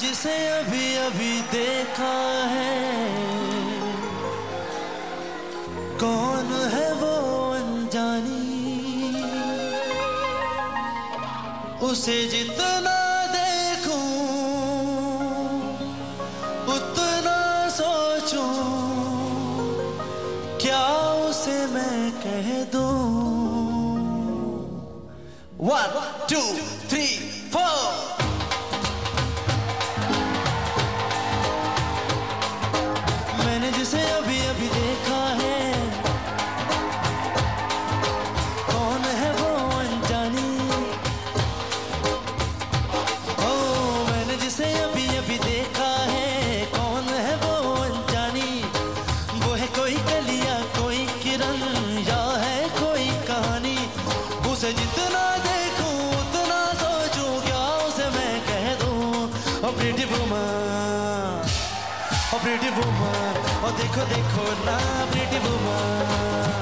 जिसे अभी अभी देखा है। कौन है वो अनजानी? उसे जितना देखूँ, उतना क्या उसे मैं कह टू oh pretty woman oh pretty woman oh देखो देखो ना pretty woman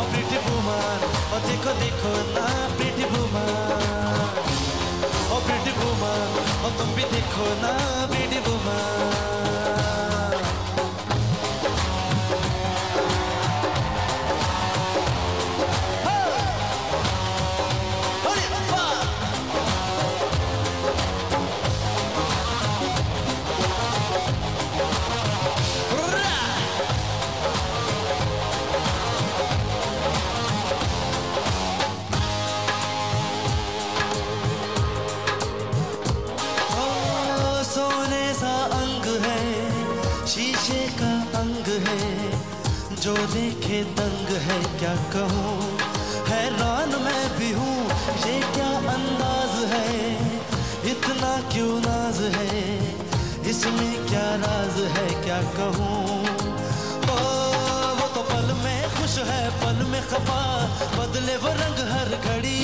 oh pretty woman oh देखो देखो ना pretty woman oh pretty woman oh तुम भी देखो ना। जो देखे दंग है क्या कहूँ? हैरान मैं भी हूँ, ये क्या अंदाज है? इतना क्यों नाज है? इसमें क्या राज है, क्या कहूँ? ओ, वो तो पल में खुश है, पल में खफा, बदले वो रंग हर घड़ी।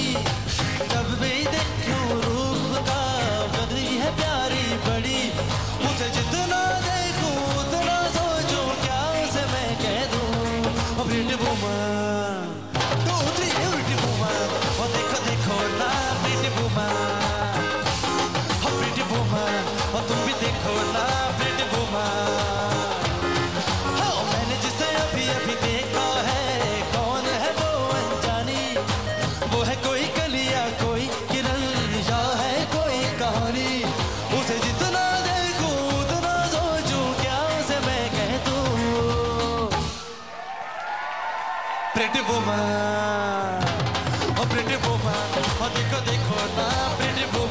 हाँ, हाँ, देखो ना। pretty woman, oh pretty woman, oh देखो देखो ना pretty woman.